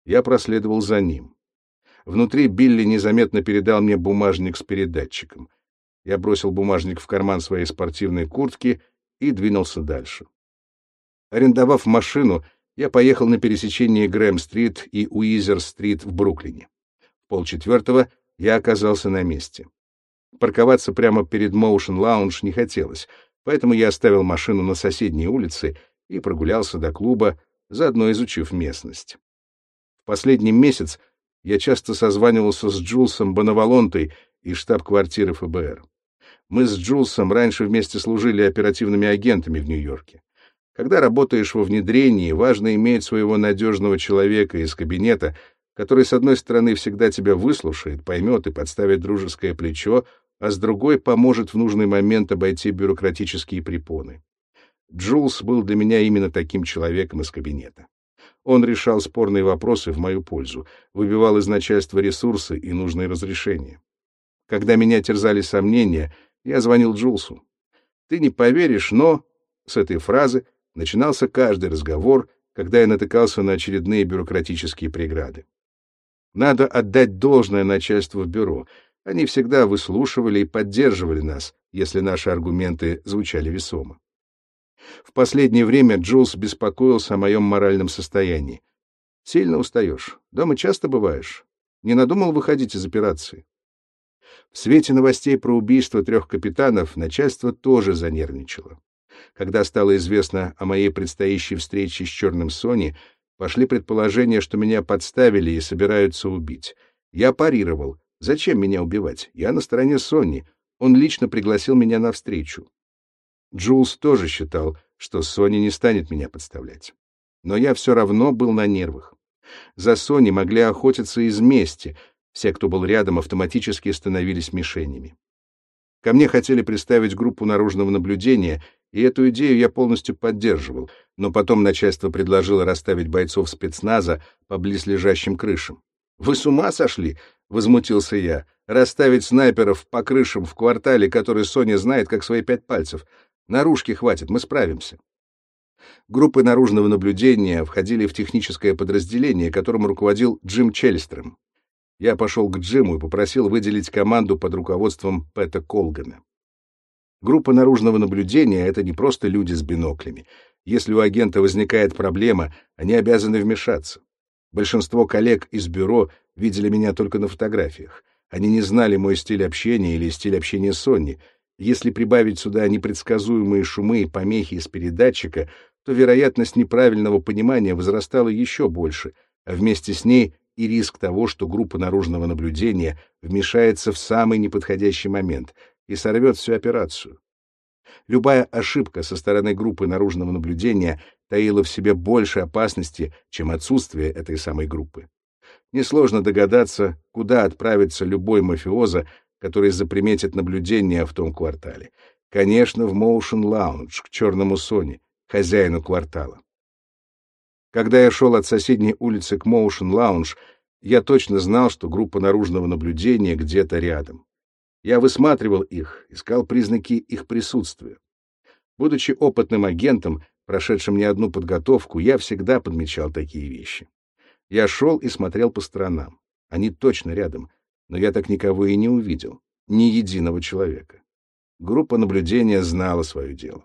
Я проследовал за ним. Внутри Билли незаметно передал мне бумажник с передатчиком. Я бросил бумажник в карман своей спортивной куртки и двинулся дальше. Арендовав машину, я поехал на пересечение Грэм-стрит и Уизер-стрит в Бруклине. В полчетвертого я оказался на месте. Парковаться прямо перед Motion Lounge не хотелось, поэтому я оставил машину на соседней улице и прогулялся до клуба, заодно изучив местность. В последний месяц я часто созванивался с Джулсом Бонавалонтой из штаб-квартиры ФБР. Мы с Джулсом раньше вместе служили оперативными агентами в Нью-Йорке. Когда работаешь во внедрении, важно иметь своего надежного человека из кабинета, который, с одной стороны, всегда тебя выслушает, поймет и подставит дружеское плечо, а с другой поможет в нужный момент обойти бюрократические препоны. Джулс был для меня именно таким человеком из кабинета. Он решал спорные вопросы в мою пользу, выбивал из начальства ресурсы и нужные разрешения. Когда меня терзали сомнения, я звонил Джулсу. «Ты не поверишь, но...» С этой фразы начинался каждый разговор, когда я натыкался на очередные бюрократические преграды. Надо отдать должное начальству в бюро. Они всегда выслушивали и поддерживали нас, если наши аргументы звучали весомо. В последнее время Джулс беспокоился о моем моральном состоянии. «Сильно устаешь. Дома часто бываешь. Не надумал выходить из операции?» В свете новостей про убийство трех капитанов начальство тоже занервничало. Когда стало известно о моей предстоящей встрече с Черным Сони, пошли предположения, что меня подставили и собираются убить. Я парировал. Зачем меня убивать? Я на стороне Сони. Он лично пригласил меня на встречу. Джулс тоже считал, что Сони не станет меня подставлять. Но я все равно был на нервах. За Сони могли охотиться из мести, все, кто был рядом, автоматически становились мишенями. Ко мне хотели представить группу наружного наблюдения, и эту идею я полностью поддерживал, но потом начальство предложило расставить бойцов спецназа по близлежащим крышам. Вы с ума сошли? — возмутился я. «Расставить снайперов по крышам в квартале, который Соня знает, как свои пять пальцев. Наружки хватит, мы справимся». Группы наружного наблюдения входили в техническое подразделение, которым руководил Джим Чельстром. Я пошел к Джиму и попросил выделить команду под руководством Пэта Колгана. Группа наружного наблюдения — это не просто люди с биноклями. Если у агента возникает проблема, они обязаны вмешаться. Большинство коллег из бюро видели меня только на фотографиях. Они не знали мой стиль общения или стиль общения Сонни. Если прибавить сюда непредсказуемые шумы и помехи из передатчика, то вероятность неправильного понимания возрастала еще больше, а вместе с ней и риск того, что группа наружного наблюдения вмешается в самый неподходящий момент и сорвет всю операцию. Любая ошибка со стороны группы наружного наблюдения таила в себе больше опасности, чем отсутствие этой самой группы. Несложно догадаться, куда отправится любой мафиоза, который заприметит наблюдение в том квартале. Конечно, в Motion Lounge, к черному Соне, хозяину квартала. Когда я шел от соседней улицы к Motion Lounge, я точно знал, что группа наружного наблюдения где-то рядом. Я высматривал их, искал признаки их присутствия. Будучи опытным агентом, прошедшим не одну подготовку, я всегда подмечал такие вещи. Я шел и смотрел по сторонам. Они точно рядом, но я так никого и не увидел, ни единого человека. Группа наблюдения знала свое дело.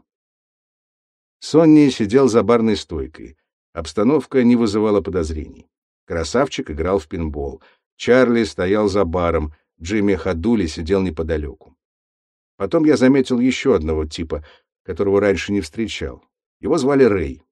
Сонни сидел за барной стойкой. Обстановка не вызывала подозрений. Красавчик играл в пинбол. Чарли стоял за баром. Джимми Хадули сидел неподалеку. Потом я заметил еще одного типа, которого раньше не встречал. Его звали Рэй.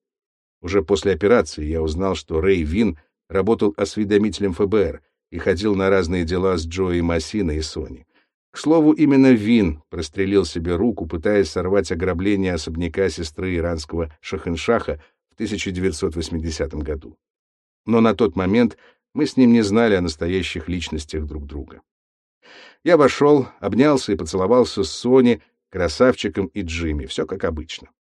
Уже после операции я узнал, что Рэй Вин работал осведомителем ФБР и ходил на разные дела с Джои Массина и Сони. К слову, именно Вин прострелил себе руку, пытаясь сорвать ограбление особняка сестры иранского Шахеншаха в 1980 году. Но на тот момент мы с ним не знали о настоящих личностях друг друга. Я вошел, обнялся и поцеловался с Сони, красавчиком и Джимми, все как обычно.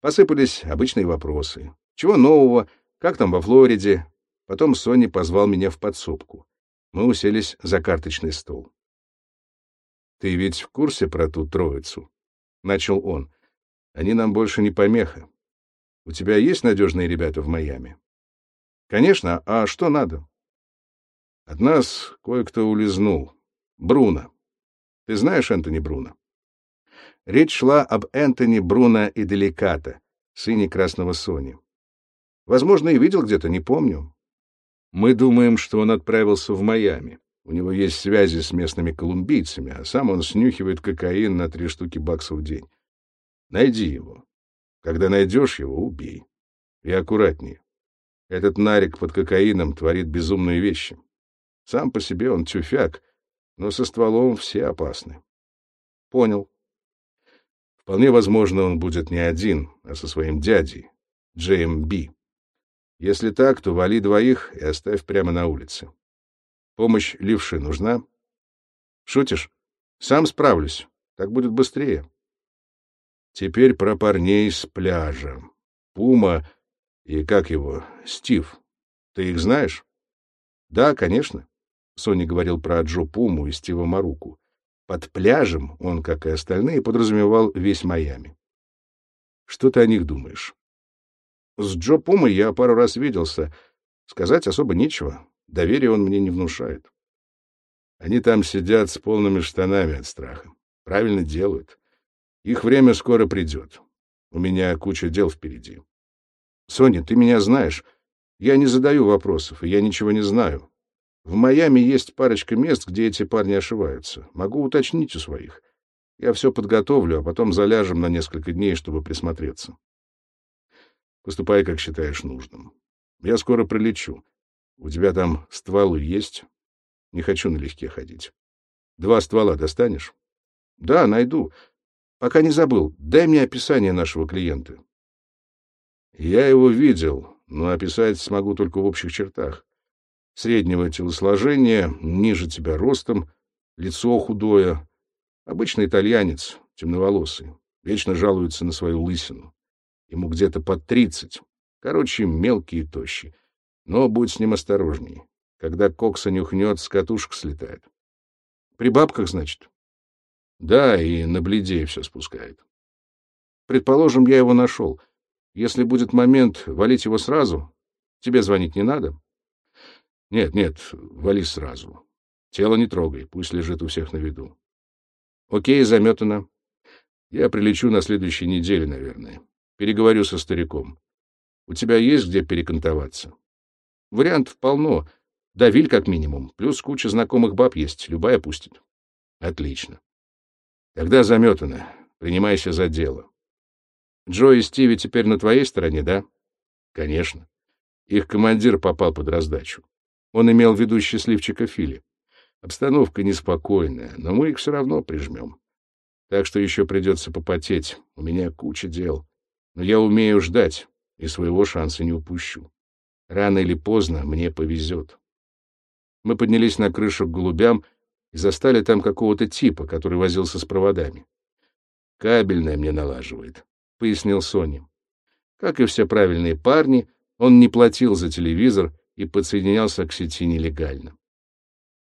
Посыпались обычные вопросы. Чего нового? Как там во Флориде? Потом Сони позвал меня в подсобку. Мы уселись за карточный стол. «Ты ведь в курсе про ту троицу?» — начал он. «Они нам больше не помеха. У тебя есть надежные ребята в Майами?» «Конечно. А что надо?» «От нас кое-кто улизнул. Бруно. Ты знаешь Энтони Бруно?» Речь шла об Энтони Бруно и Деликата, сыне Красного Сони. Возможно, и видел где-то, не помню. Мы думаем, что он отправился в Майами. У него есть связи с местными колумбийцами, а сам он снюхивает кокаин на три штуки баксов в день. Найди его. Когда найдешь его, убей. И аккуратнее. Этот нарик под кокаином творит безумные вещи. Сам по себе он тюфяк, но со стволом все опасны. Понял. Вполне возможно, он будет не один, а со своим дядей, Джейм Би. Если так, то вали двоих и оставь прямо на улице. Помощь левши нужна? Шутишь? Сам справлюсь. Так будет быстрее. Теперь про парней с пляжа. Пума и, как его, Стив. Ты их знаешь? Да, конечно. Соня говорил про Джо Пуму и Стива Маруку. Под пляжем он, как и остальные, подразумевал весь Майами. Что ты о них думаешь? С Джо Пумой я пару раз виделся. Сказать особо нечего. Доверия он мне не внушает. Они там сидят с полными штанами от страха. Правильно делают. Их время скоро придет. У меня куча дел впереди. Соня, ты меня знаешь. Я не задаю вопросов, и я ничего не знаю. В Майами есть парочка мест, где эти парни ошиваются. Могу уточнить у своих. Я все подготовлю, а потом заляжем на несколько дней, чтобы присмотреться. Поступай, как считаешь нужным. Я скоро прилечу. У тебя там стволы есть? Не хочу налегке ходить. Два ствола достанешь? Да, найду. Пока не забыл, дай мне описание нашего клиента. Я его видел, но описать смогу только в общих чертах. Среднего телосложения, ниже тебя ростом, лицо худое. Обычный итальянец, темноволосый, вечно жалуется на свою лысину. Ему где-то под тридцать. Короче, мелкий и тощий. Но будь с ним осторожней. Когда кокса нюхнет, с катушек слетает. При бабках, значит? Да, и на бледей все спускает. Предположим, я его нашел. Если будет момент, валить его сразу. Тебе звонить не надо? Нет, нет, вали сразу. Тело не трогай, пусть лежит у всех на виду. Окей, заметано. Я прилечу на следующей неделе, наверное. Переговорю со стариком. У тебя есть где перекантоваться? Вариантов полно. Давиль как минимум, плюс куча знакомых баб есть, любая пустит. Отлично. Тогда заметано. Принимайся за дело. Джо и Стиви теперь на твоей стороне, да? Конечно. Их командир попал под раздачу. Он имел в виду счастливчика Фили. Обстановка неспокойная, но мы их все равно прижмем. Так что еще придется попотеть. У меня куча дел. Но я умею ждать и своего шанса не упущу. Рано или поздно мне повезет. Мы поднялись на крышу к голубям и застали там какого-то типа, который возился с проводами. «Кабельное мне налаживает», — пояснил Сони. Как и все правильные парни, он не платил за телевизор и подсоединялся к сети нелегально.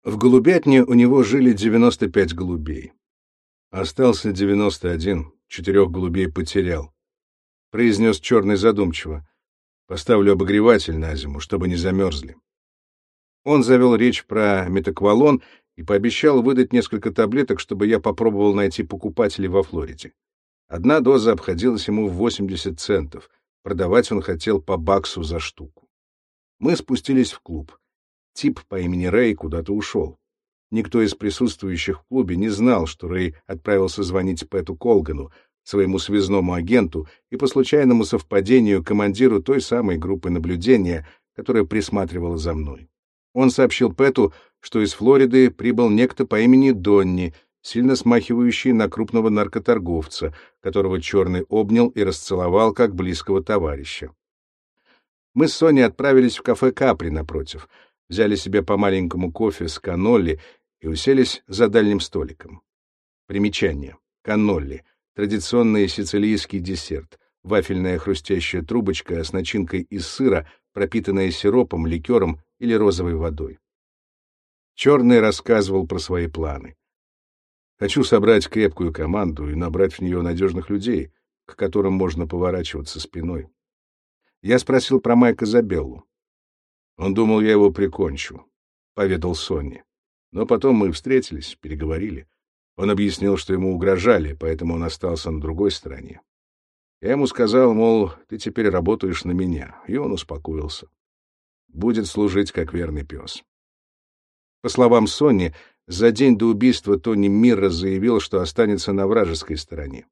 В голубятне у него жили 95 голубей. Остался 91, четырех голубей потерял. Произнес черный задумчиво. Поставлю обогреватель на зиму, чтобы не замерзли. Он завел речь про метаквалон и пообещал выдать несколько таблеток, чтобы я попробовал найти покупателей во Флориде. Одна доза обходилась ему в 80 центов. Продавать он хотел по баксу за штуку. Мы спустились в клуб. Тип по имени Рэй куда-то ушел. Никто из присутствующих в клубе не знал, что Рэй отправился звонить Пэту Колгану, своему связному агенту и по случайному совпадению командиру той самой группы наблюдения, которая присматривала за мной. Он сообщил Пэту, что из Флориды прибыл некто по имени Донни, сильно смахивающий на крупного наркоторговца, которого Черный обнял и расцеловал как близкого товарища. Мы с Соней отправились в кафе «Капри» напротив — взяли себе по маленькому кофе с канолли и уселись за дальним столиком. Примечание. Канолли — традиционный сицилийский десерт, вафельная хрустящая трубочка с начинкой из сыра, пропитанная сиропом, ликером или розовой водой. Черный рассказывал про свои планы. Хочу собрать крепкую команду и набрать в нее надежных людей, к которым можно поворачиваться спиной. Я спросил про Майка Забеллу. Он думал, я его прикончу, — поведал Сонни. Но потом мы встретились, переговорили. Он объяснил, что ему угрожали, поэтому он остался на другой стороне. Я ему сказал, мол, ты теперь работаешь на меня, и он успокоился. Будет служить как верный пес. По словам Сонни, за день до убийства Тони Мирра заявил, что останется на вражеской стороне.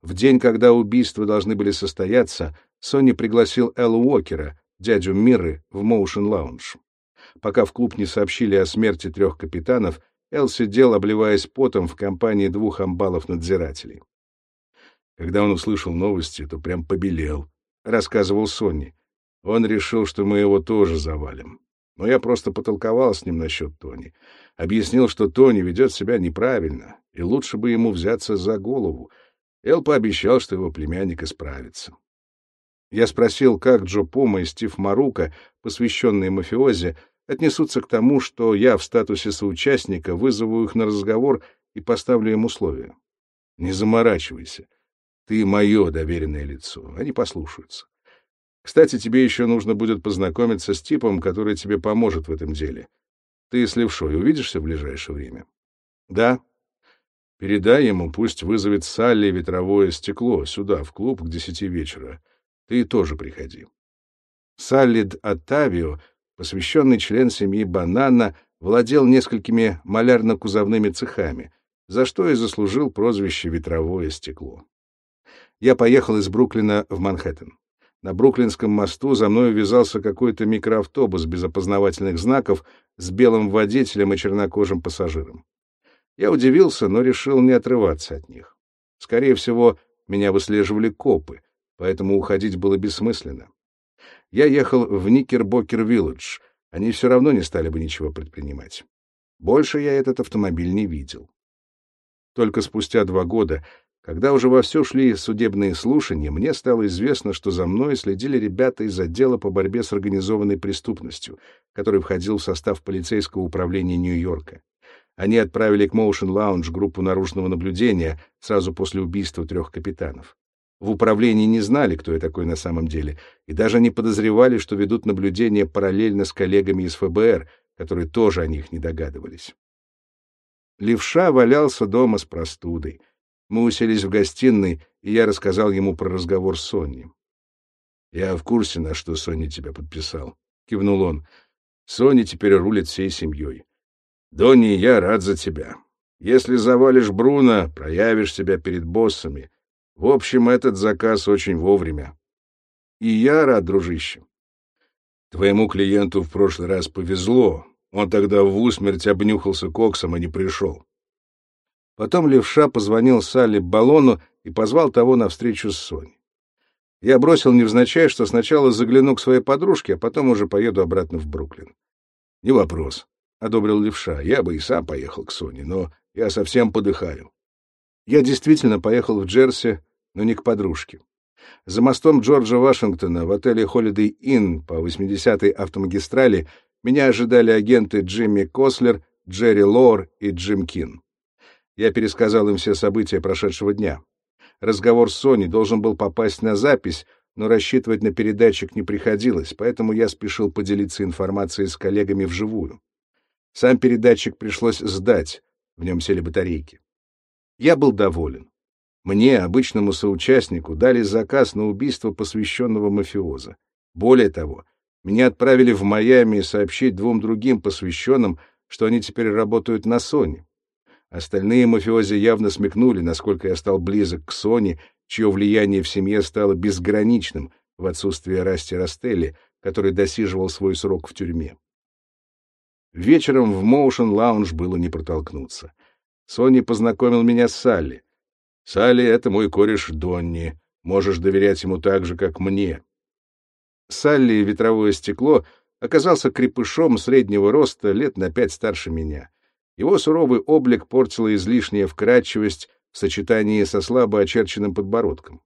В день, когда убийства должны были состояться, Сонни пригласил Эллу Уокера, дядю Мирры, в Моушен Лаунж. Пока в клуб не сообщили о смерти трех капитанов, Эл сидел, обливаясь потом в компании двух амбалов-надзирателей. Когда он услышал новости, то прям побелел, — рассказывал Сонни. Он решил, что мы его тоже завалим. Но я просто потолковал с ним насчет Тони. Объяснил, что Тони ведет себя неправильно, и лучше бы ему взяться за голову. Эл пообещал, что его племянник исправится. Я спросил, как Джо Пома и Стив Марука, посвященные мафиози, отнесутся к тому, что я в статусе соучастника вызову их на разговор и поставлю им условия. Не заморачивайся. Ты мое доверенное лицо. Они послушаются. Кстати, тебе еще нужно будет познакомиться с типом, который тебе поможет в этом деле. Ты с Левшой увидишься в ближайшее время? Да. Передай ему, пусть вызовет Салли ветровое стекло сюда, в клуб, к десяти вечера. Ты тоже приходи. Саллид Оттавио, посвященный член семьи Банана, владел несколькими малярно-кузовными цехами, за что и заслужил прозвище «ветровое стекло». Я поехал из Бруклина в Манхэттен. На Бруклинском мосту за мной увязался какой-то микроавтобус без опознавательных знаков с белым водителем и чернокожим пассажиром. Я удивился, но решил не отрываться от них. Скорее всего, меня выслеживали копы, поэтому уходить было бессмысленно. Я ехал в Никербокер-Вилледж, они все равно не стали бы ничего предпринимать. Больше я этот автомобиль не видел. Только спустя два года, Когда уже вовсю шли судебные слушания, мне стало известно, что за мной следили ребята из отдела по борьбе с организованной преступностью, который входил в состав полицейского управления Нью-Йорка. Они отправили к Motion Lounge группу наружного наблюдения сразу после убийства трех капитанов. В управлении не знали, кто я такой на самом деле, и даже не подозревали, что ведут наблюдение параллельно с коллегами из ФБР, которые тоже о них не догадывались. Левша валялся дома с простудой. Мы уселись в гостиной, и я рассказал ему про разговор с Соней. «Я в курсе, на что Соня тебя подписал», — кивнул он. «Соня теперь рулит всей семьей. Донни, я рад за тебя. Если завалишь Бруно, проявишь себя перед боссами. В общем, этот заказ очень вовремя. И я рад, дружище. Твоему клиенту в прошлый раз повезло. Он тогда в усмерть обнюхался коксом и не пришел. Потом левша позвонил Салли Баллону и позвал того на встречу с Соней. Я бросил невзначай, что сначала загляну к своей подружке, а потом уже поеду обратно в Бруклин. — Не вопрос, — одобрил левша. — Я бы и сам поехал к Соне, но я совсем подыхаю. Я действительно поехал в Джерси, но не к подружке. За мостом Джорджа Вашингтона в отеле Holiday Inn по 80-й автомагистрали меня ожидали агенты Джимми Кослер, Джерри Лор и Джим Кин. Я пересказал им все события прошедшего дня. Разговор с Соней должен был попасть на запись, но рассчитывать на передатчик не приходилось, поэтому я спешил поделиться информацией с коллегами вживую. Сам передатчик пришлось сдать, в нем сели батарейки. Я был доволен. Мне, обычному соучастнику, дали заказ на убийство посвященного мафиоза. Более того, меня отправили в Майами сообщить двум другим посвященным, что они теперь работают на Соне. Остальные мафиози явно смекнули, насколько я стал близок к Соне, чье влияние в семье стало безграничным в отсутствие Расти Растелли, который досиживал свой срок в тюрьме. Вечером в Motion Lounge было не протолкнуться. Сони познакомил меня с Салли. «Салли — это мой кореш Донни. Можешь доверять ему так же, как мне». Салли, ветровое стекло, оказался крепышом среднего роста, лет на пять старше меня. Его суровый облик портила излишняя вкрадчивость в сочетании со слабо очерченным подбородком.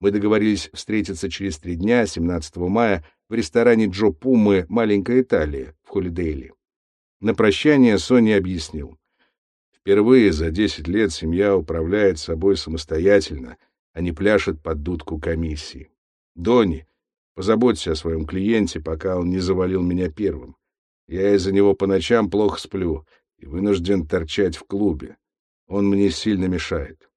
Мы договорились встретиться через три дня, 17 мая, в ресторане Джо Пумы «Маленькая Италия» в Холидейле. На прощание Сони объяснил. Впервые за 10 лет семья управляет собой самостоятельно, а не пляшет под дудку комиссии. Донни, позаботься о своем клиенте, пока он не завалил меня первым. Я из-за него по ночам плохо сплю, и вынужден торчать в клубе. Он мне сильно мешает.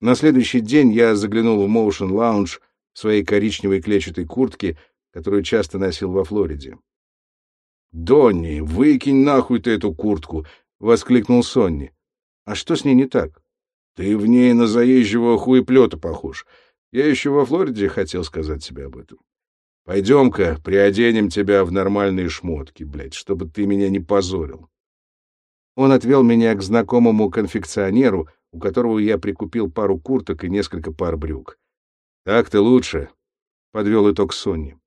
На следующий день я заглянул в Motion Lounge в своей коричневой клетчатой куртке, которую часто носил во Флориде. «Донни, выкинь нахуй ты эту куртку!» — воскликнул Сонни. «А что с ней не так?» «Ты в ней на заезжего хуеплета похож. Я еще во Флориде хотел сказать тебе об этом. Пойдем-ка, приоденем тебя в нормальные шмотки, блядь, чтобы ты меня не позорил». Он отвел меня к знакомому конфекционеру, у которого я прикупил пару курток и несколько пар брюк. «Так-то лучше», — подвел итог Сонни.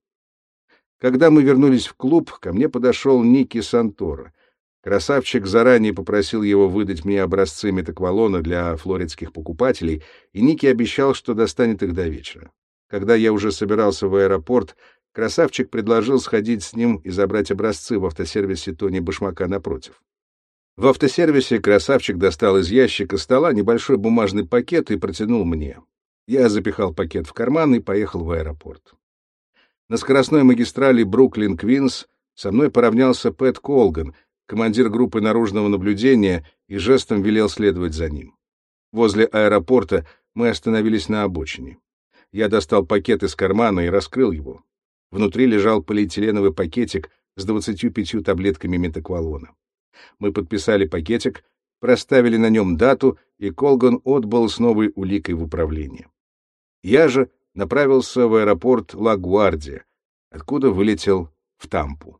Когда мы вернулись в клуб, ко мне подошел Ники Сантора. Красавчик заранее попросил его выдать мне образцы метаквалона для флоридских покупателей, и Ники обещал, что достанет их до вечера. Когда я уже собирался в аэропорт, красавчик предложил сходить с ним и забрать образцы в автосервисе Тони Башмака напротив. В автосервисе красавчик достал из ящика стола небольшой бумажный пакет и протянул мне. Я запихал пакет в карман и поехал в аэропорт. На скоростной магистрали Бруклин-Квинс со мной поравнялся Пэт Колган, командир группы наружного наблюдения, и жестом велел следовать за ним. Возле аэропорта мы остановились на обочине. Я достал пакет из кармана и раскрыл его. Внутри лежал полиэтиленовый пакетик с 25 таблетками метаквалона. Мы подписали пакетик, проставили на нем дату, и Колган отбыл с новой уликой в управление. Я же направился в аэропорт Ла-Гвардия, откуда вылетел в Тампу.